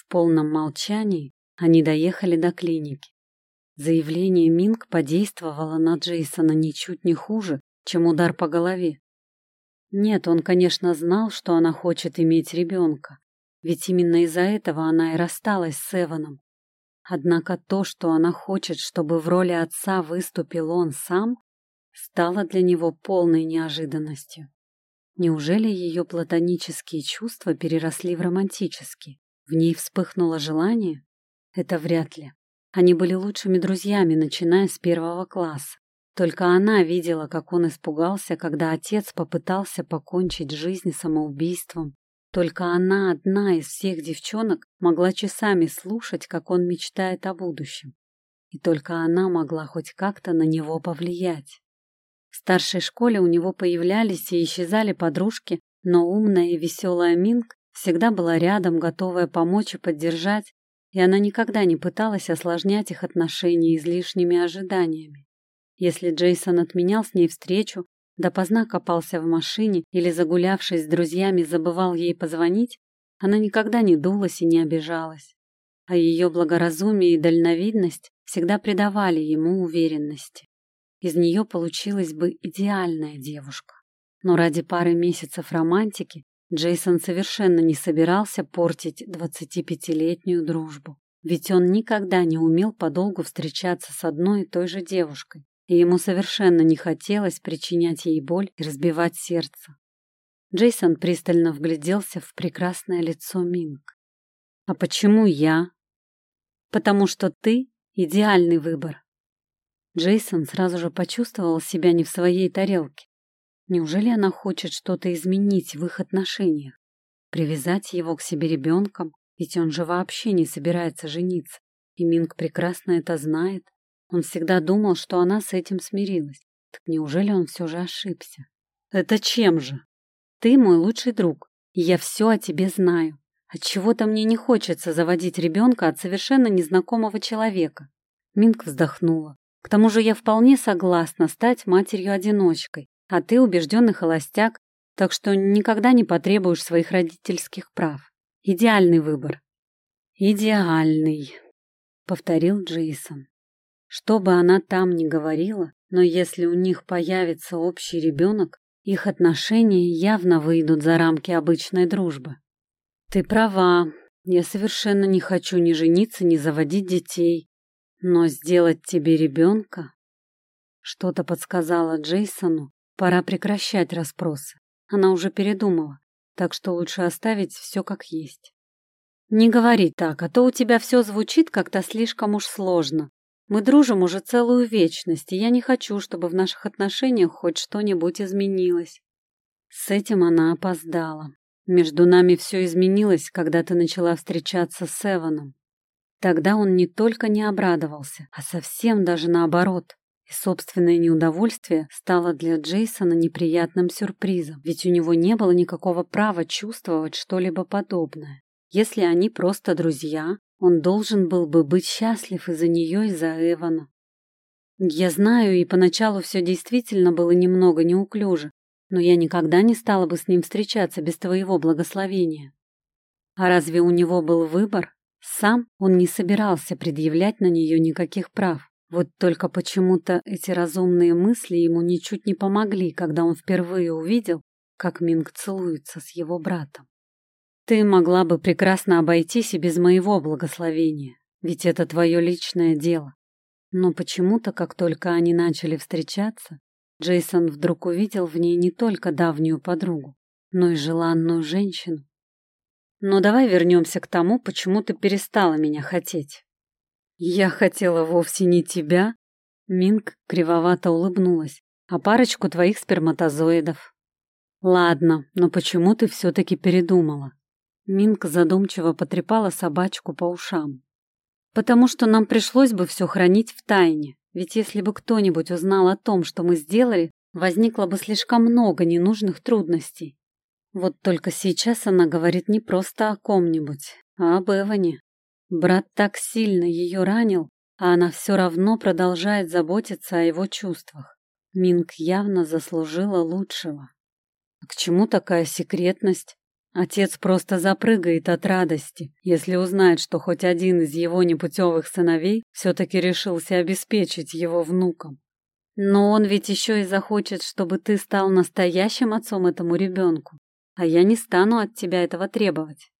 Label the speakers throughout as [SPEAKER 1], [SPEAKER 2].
[SPEAKER 1] В полном молчании они доехали до клиники. Заявление Минг подействовало на Джейсона ничуть не хуже, чем удар по голове. Нет, он, конечно, знал, что она хочет иметь ребенка, ведь именно из-за этого она и рассталась с Эваном. Однако то, что она хочет, чтобы в роли отца выступил он сам, стало для него полной неожиданностью. Неужели ее платонические чувства переросли в романтические? В ней вспыхнуло желание? Это вряд ли. Они были лучшими друзьями, начиная с первого класса. Только она видела, как он испугался, когда отец попытался покончить жизнь самоубийством. Только она одна из всех девчонок могла часами слушать, как он мечтает о будущем. И только она могла хоть как-то на него повлиять. В старшей школе у него появлялись и исчезали подружки, но умная и веселая Минг всегда была рядом, готовая помочь и поддержать, и она никогда не пыталась осложнять их отношения излишними ожиданиями. Если Джейсон отменял с ней встречу, допоздна копался в машине или, загулявшись с друзьями, забывал ей позвонить, она никогда не дулась и не обижалась. А ее благоразумие и дальновидность всегда придавали ему уверенности. Из нее получилась бы идеальная девушка. Но ради пары месяцев романтики Джейсон совершенно не собирался портить 25-летнюю дружбу. Ведь он никогда не умел подолгу встречаться с одной и той же девушкой, и ему совершенно не хотелось причинять ей боль и разбивать сердце. Джейсон пристально вгляделся в прекрасное лицо Минг. «А почему я?» «Потому что ты — идеальный выбор». Джейсон сразу же почувствовал себя не в своей тарелке. Неужели она хочет что-то изменить в их отношениях? Привязать его к себе ребенком? Ведь он же вообще не собирается жениться. И Минг прекрасно это знает. Он всегда думал, что она с этим смирилась. Так неужели он все же ошибся? Это чем же? Ты мой лучший друг, и я все о тебе знаю. Отчего-то мне не хочется заводить ребенка от совершенно незнакомого человека. Минг вздохнула. К тому же я вполне согласна стать матерью-одиночкой, а ты убежденный холостяк, так что никогда не потребуешь своих родительских прав. Идеальный выбор. Идеальный, повторил Джейсон. Что бы она там ни говорила, но если у них появится общий ребенок, их отношения явно выйдут за рамки обычной дружбы. Ты права, я совершенно не хочу ни жениться, ни заводить детей, но сделать тебе ребенка... Что-то подсказала Джейсону, Пора прекращать расспросы. Она уже передумала, так что лучше оставить все как есть. Не говори так, а то у тебя все звучит как-то слишком уж сложно. Мы дружим уже целую вечность, и я не хочу, чтобы в наших отношениях хоть что-нибудь изменилось. С этим она опоздала. Между нами все изменилось, когда ты начала встречаться с Эваном. Тогда он не только не обрадовался, а совсем даже наоборот и собственное неудовольствие стало для Джейсона неприятным сюрпризом, ведь у него не было никакого права чувствовать что-либо подобное. Если они просто друзья, он должен был бы быть счастлив из-за нее и за Эвана. Я знаю, и поначалу все действительно было немного неуклюже, но я никогда не стала бы с ним встречаться без твоего благословения. А разве у него был выбор? Сам он не собирался предъявлять на нее никаких прав. Вот только почему-то эти разумные мысли ему ничуть не помогли, когда он впервые увидел, как Минг целуется с его братом. Ты могла бы прекрасно обойтись и без моего благословения, ведь это твое личное дело. Но почему-то, как только они начали встречаться, Джейсон вдруг увидел в ней не только давнюю подругу, но и желанную женщину. Но давай вернемся к тому, почему ты перестала меня хотеть. «Я хотела вовсе не тебя», — Минг кривовато улыбнулась, «а парочку твоих сперматозоидов». «Ладно, но почему ты все-таки передумала?» Минг задумчиво потрепала собачку по ушам. «Потому что нам пришлось бы все хранить в тайне, ведь если бы кто-нибудь узнал о том, что мы сделали, возникло бы слишком много ненужных трудностей. Вот только сейчас она говорит не просто о ком-нибудь, а об Эване. Брат так сильно ее ранил, а она все равно продолжает заботиться о его чувствах. Минг явно заслужила лучшего. К чему такая секретность? Отец просто запрыгает от радости, если узнает, что хоть один из его непутевых сыновей все-таки решился обеспечить его внуком. Но он ведь еще и захочет, чтобы ты стал настоящим отцом этому ребенку, а я не стану от тебя этого требовать.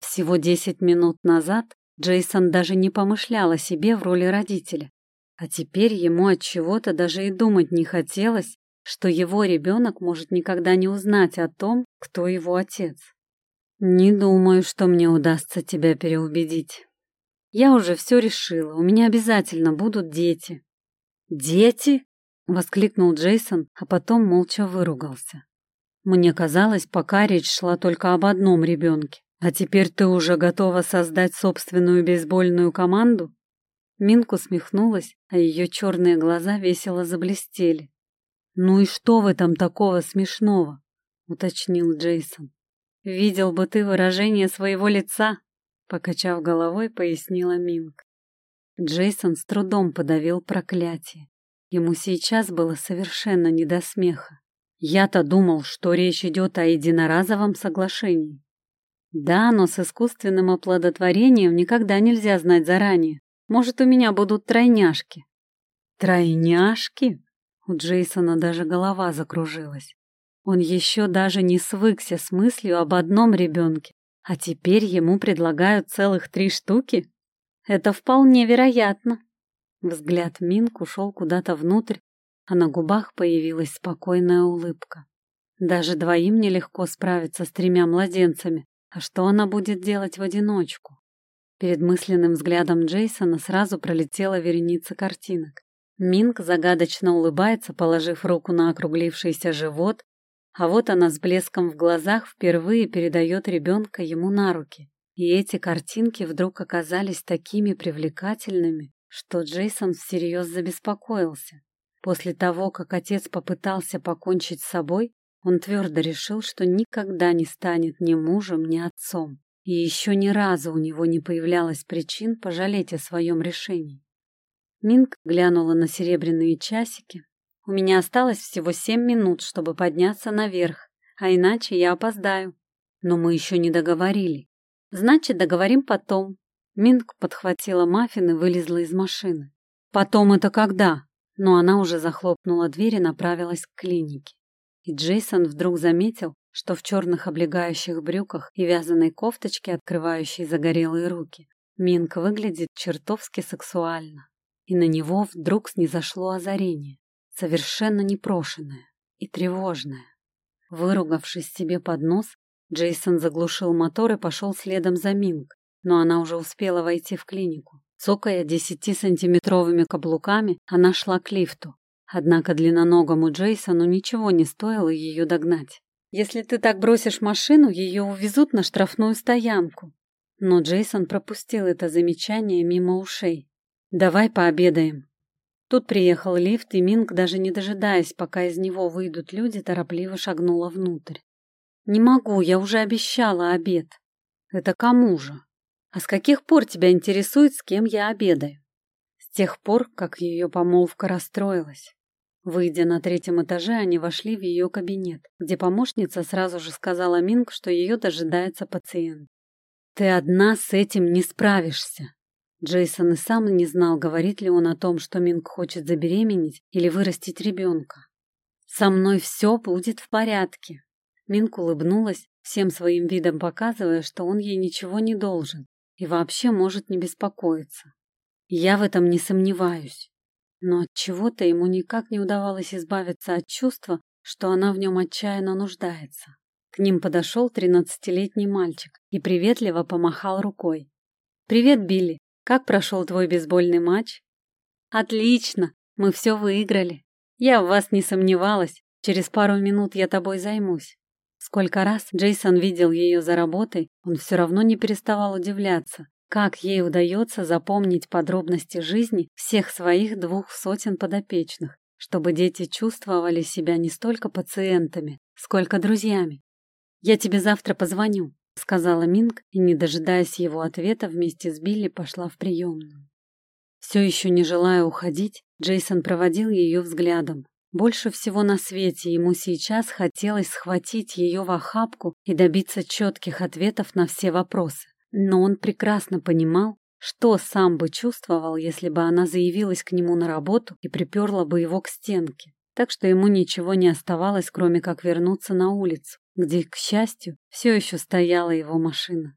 [SPEAKER 1] Всего десять минут назад Джейсон даже не помышлял о себе в роли родителя, а теперь ему от чего-то даже и думать не хотелось, что его ребенок может никогда не узнать о том, кто его отец. Не думаю, что мне удастся тебя переубедить. Я уже все решила, у меня обязательно будут дети. Дети? Воскликнул Джейсон, а потом молча выругался. Мне казалось, пока речь шла только об одном ребенке. А теперь ты уже готова создать собственную бейсбольную команду? Минка усмехнулась, а ее черные глаза весело заблестели. «Ну и что в этом такого смешного?» — уточнил Джейсон. «Видел бы ты выражение своего лица!» — покачав головой, пояснила Минк. Джейсон с трудом подавил проклятие. Ему сейчас было совершенно не до смеха. Я-то думал, что речь идет о единоразовом соглашении. Да, но с искусственным оплодотворением никогда нельзя знать заранее. Может, у меня будут тройняшки. Тройняшки? У Джейсона даже голова закружилась. Он еще даже не свыкся с мыслью об одном ребенке, а теперь ему предлагают целых три штуки? Это вполне вероятно. Взгляд Минк ушел куда-то внутрь, а на губах появилась спокойная улыбка. Даже двоим нелегко справиться с тремя младенцами, а что она будет делать в одиночку? Перед мысленным взглядом Джейсона сразу пролетела вереница картинок. Минк загадочно улыбается, положив руку на округлившийся живот, а вот она с блеском в глазах впервые передает ребенка ему на руки. И эти картинки вдруг оказались такими привлекательными, что Джейсон всерьез забеспокоился. После того, как отец попытался покончить с собой, он твердо решил, что никогда не станет ни мужем, ни отцом. И еще ни разу у него не появлялось причин пожалеть о своем решении. Минк глянула на серебряные часики. У меня осталось всего семь минут, чтобы подняться наверх, а иначе я опоздаю. Но мы еще не договорили. Значит, договорим потом. Минк подхватила маффин и вылезла из машины. Потом это когда? Но она уже захлопнула дверь и направилась к клинике. И Джейсон вдруг заметил, что в черных облегающих брюках и вязаной кофточке, открывающей загорелые руки, Минк выглядит чертовски сексуально и на него вдруг снизошло озарение, совершенно непрошенное и тревожное. Выругавшись себе под нос, Джейсон заглушил мотор и пошел следом за Минг, но она уже успела войти в клинику. Цокая десятисантиметровыми каблуками, она шла к лифту. Однако длинноногому Джейсону ничего не стоило ее догнать. «Если ты так бросишь машину, ее увезут на штрафную стоянку». Но Джейсон пропустил это замечание мимо ушей. «Давай пообедаем». Тут приехал лифт, и Минг, даже не дожидаясь, пока из него выйдут люди, торопливо шагнула внутрь. «Не могу, я уже обещала обед». «Это кому же? А с каких пор тебя интересует, с кем я обедаю?» С тех пор, как ее помолвка расстроилась. Выйдя на третьем этаже, они вошли в ее кабинет, где помощница сразу же сказала Минг, что ее дожидается пациент. «Ты одна с этим не справишься», Джейсон и сам не знал, говорит ли он о том, что Минг хочет забеременеть или вырастить ребенка. «Со мной все будет в порядке». Минг улыбнулась, всем своим видом показывая, что он ей ничего не должен и вообще может не беспокоиться. Я в этом не сомневаюсь. Но от чего-то ему никак не удавалось избавиться от чувства, что она в нем отчаянно нуждается. К ним подошел тринадцатилетний мальчик и приветливо помахал рукой. «Привет, Билли! Как прошел твой бейсбольный матч? Отлично, мы все выиграли. Я в вас не сомневалась. Через пару минут я тобой займусь. Сколько раз Джейсон видел ее за работой, он все равно не переставал удивляться, как ей удается запомнить подробности жизни всех своих двух сотен подопечных, чтобы дети чувствовали себя не столько пациентами, сколько друзьями. Я тебе завтра позвоню сказала Минг и, не дожидаясь его ответа, вместе с Билли пошла в приемную. Все еще не желая уходить, Джейсон проводил ее взглядом. Больше всего на свете ему сейчас хотелось схватить ее в охапку и добиться четких ответов на все вопросы. Но он прекрасно понимал, что сам бы чувствовал, если бы она заявилась к нему на работу и приперла бы его к стенке. Так что ему ничего не оставалось, кроме как вернуться на улицу, где, к счастью, все еще стояла его машина.